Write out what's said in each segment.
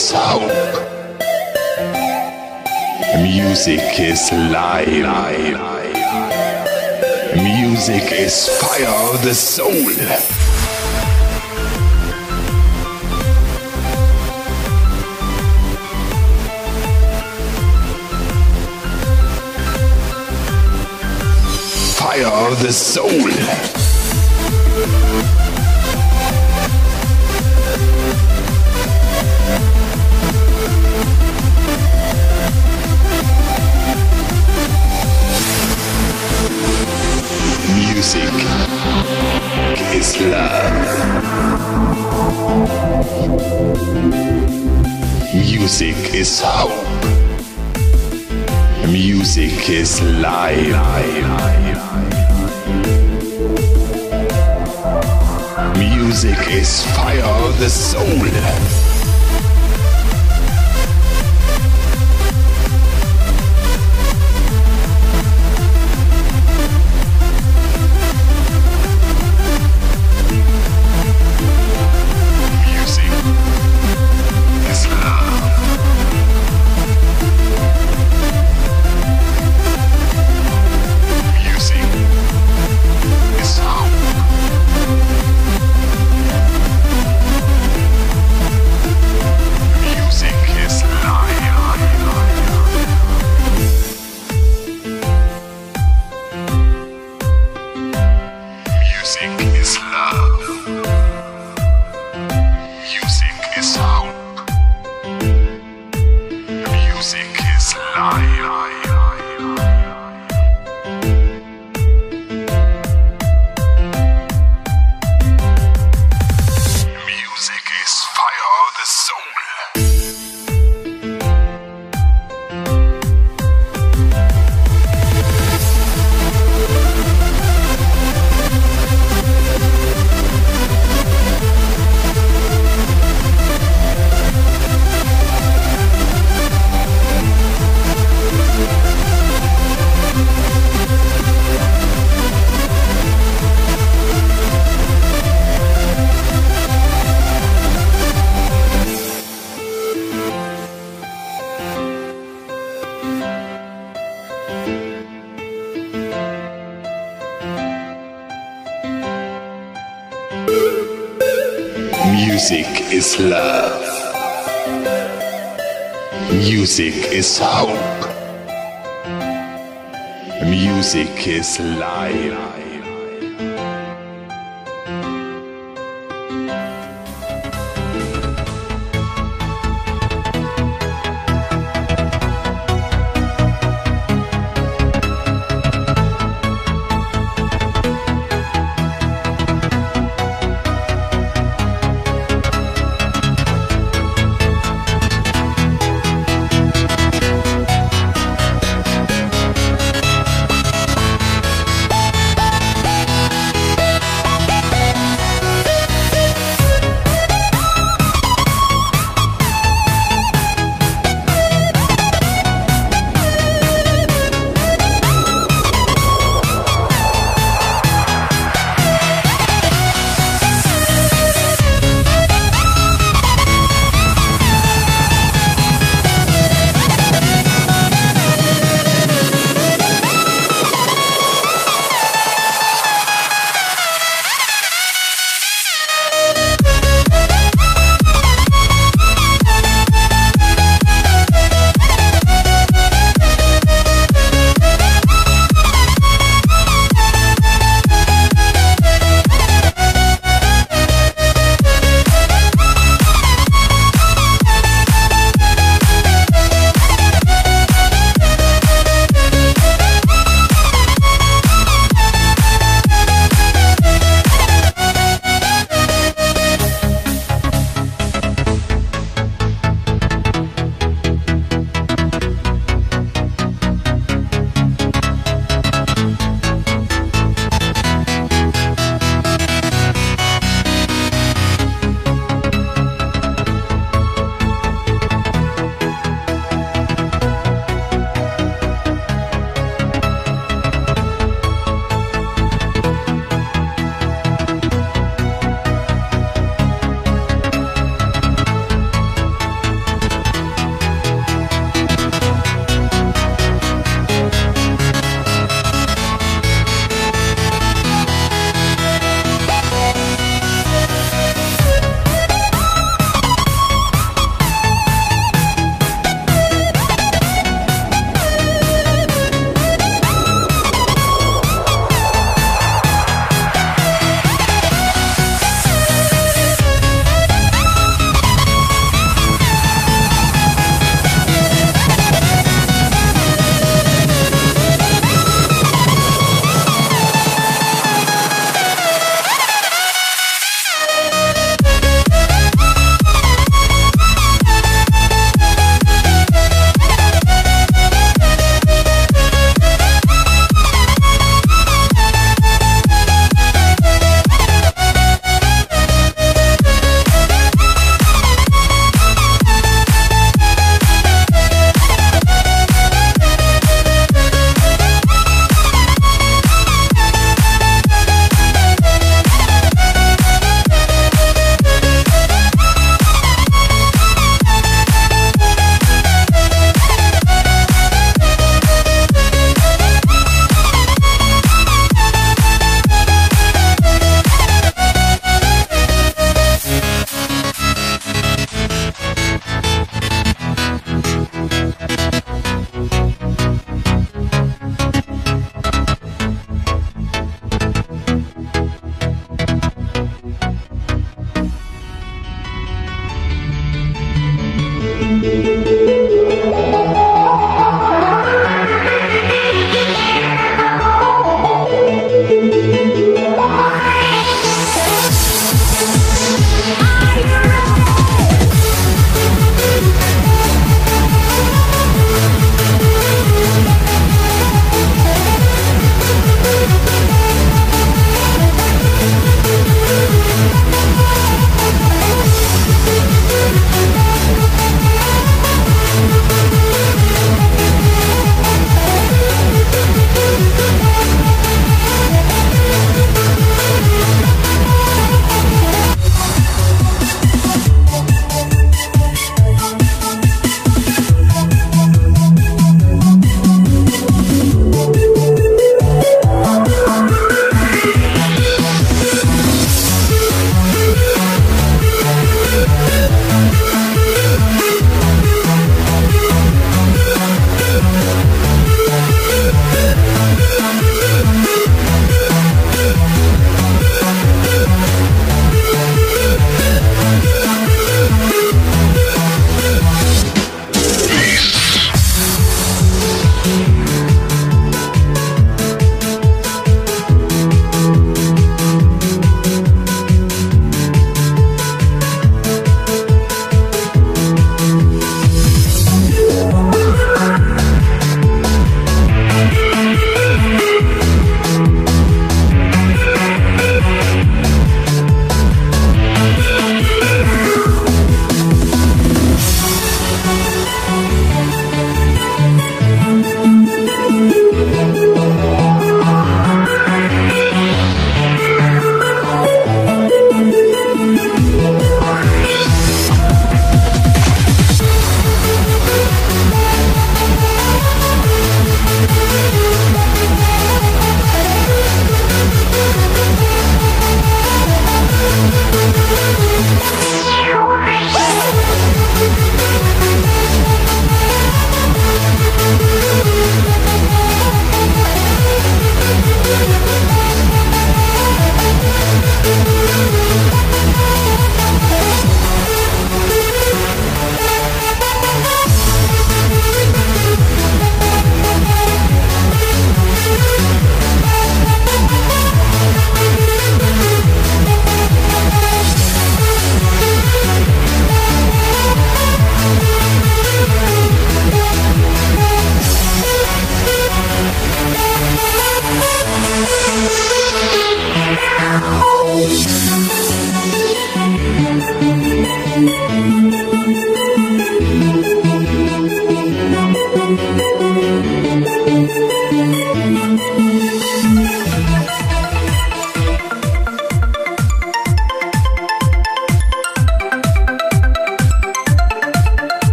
is. Music is life. Music is fire of the soul. Fire of the soul. Music is love. Music is hope. Music is life. Music is fire of the soul. Music is love. Music is hope. Music is life.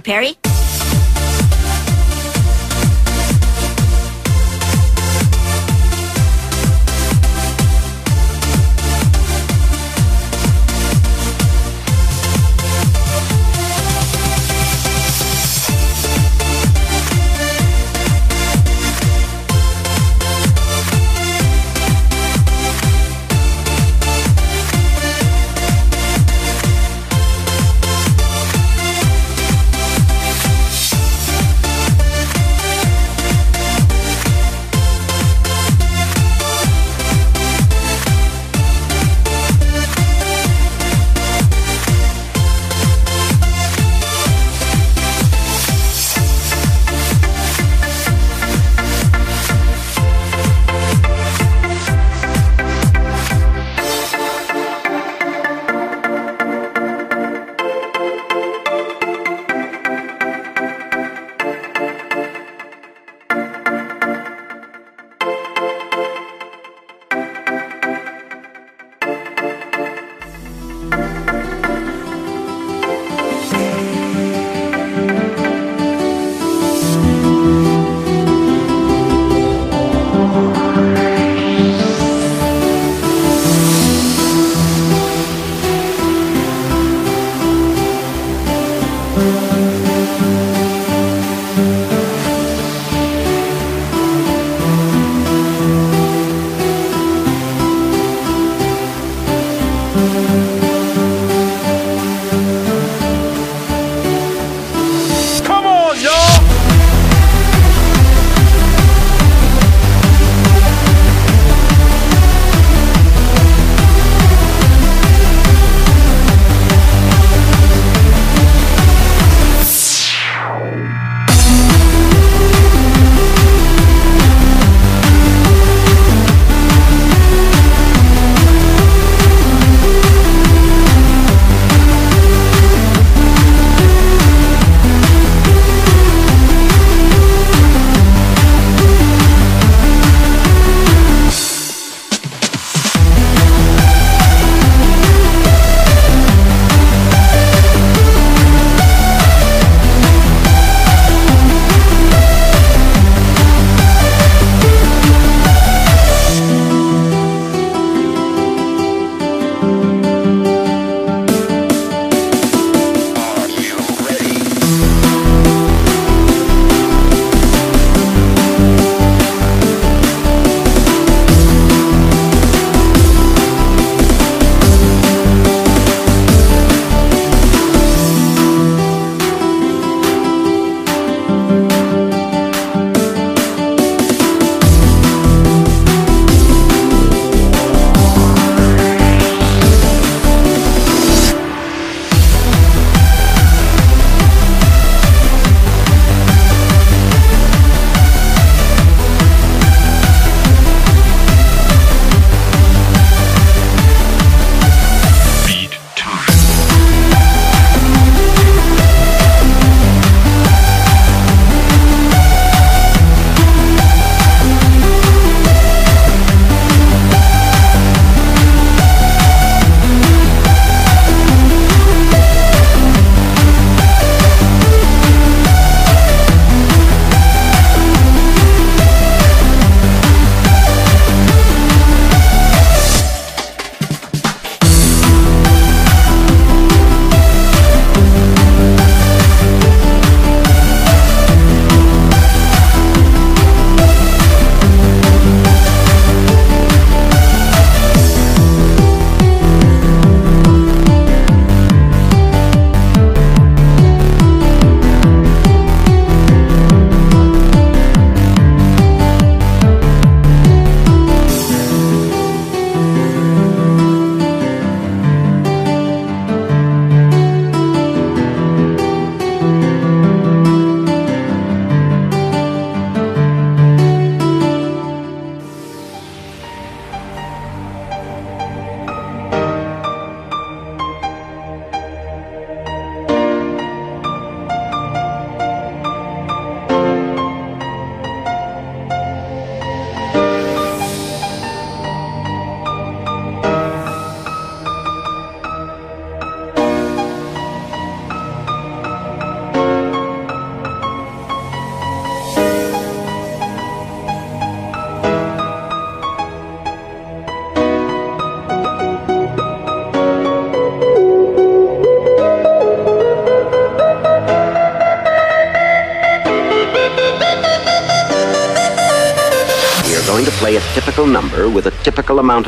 Perry.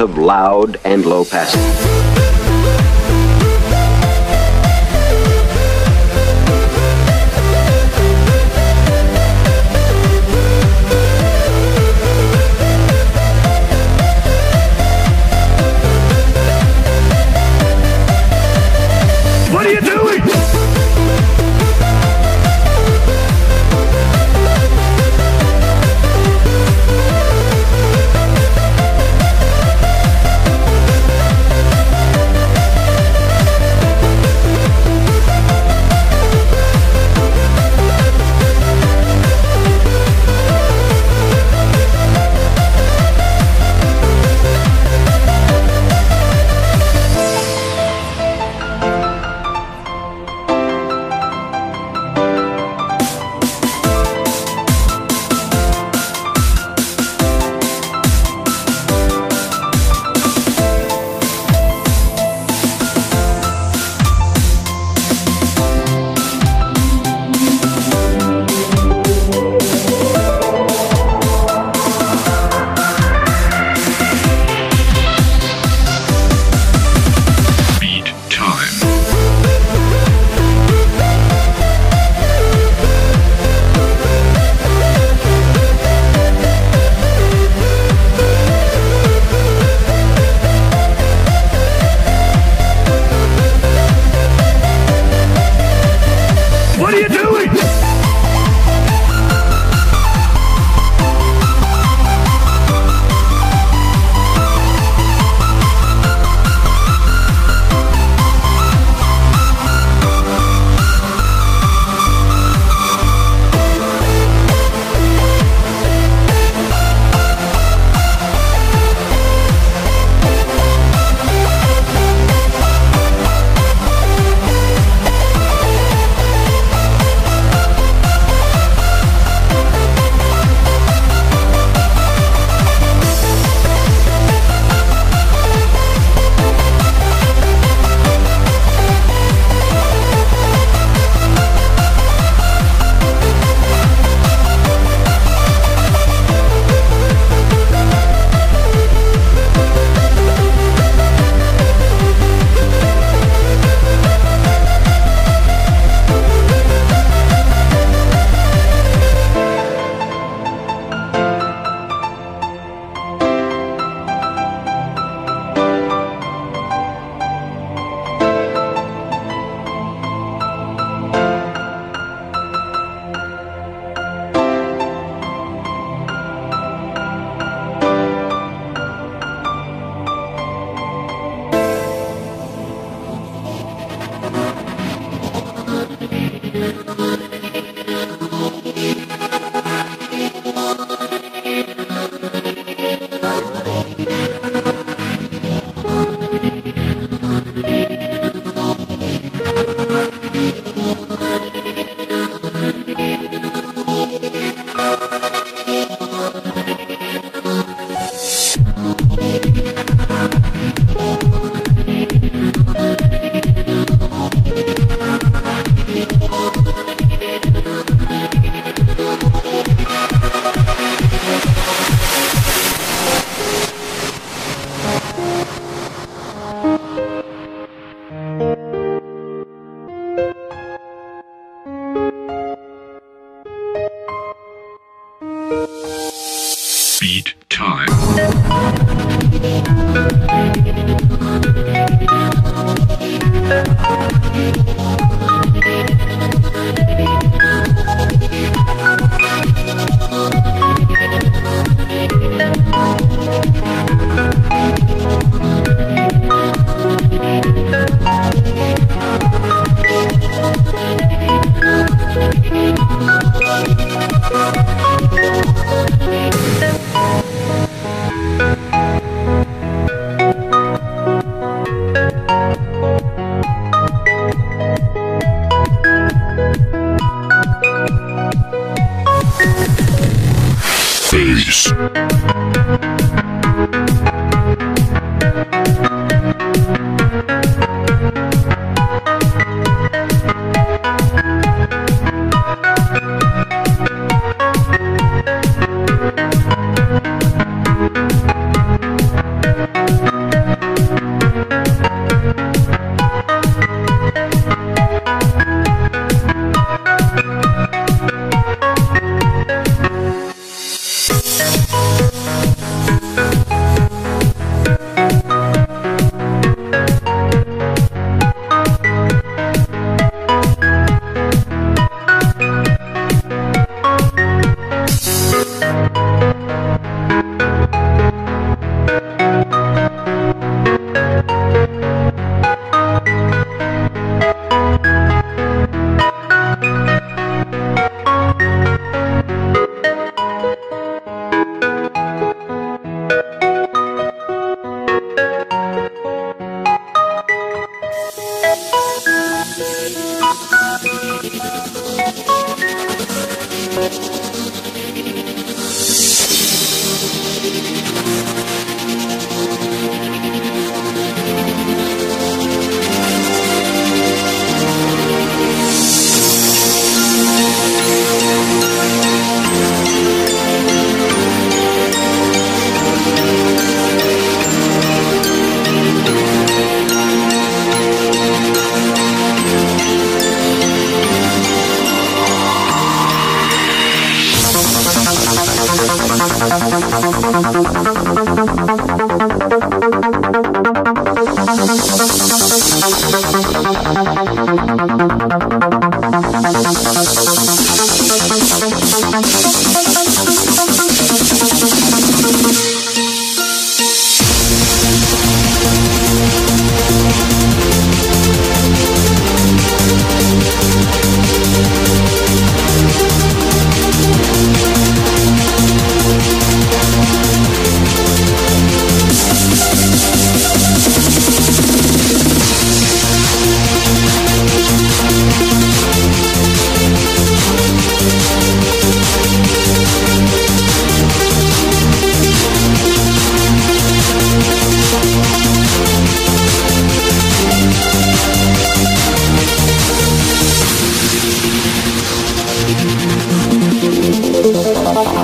Of loud and low passing.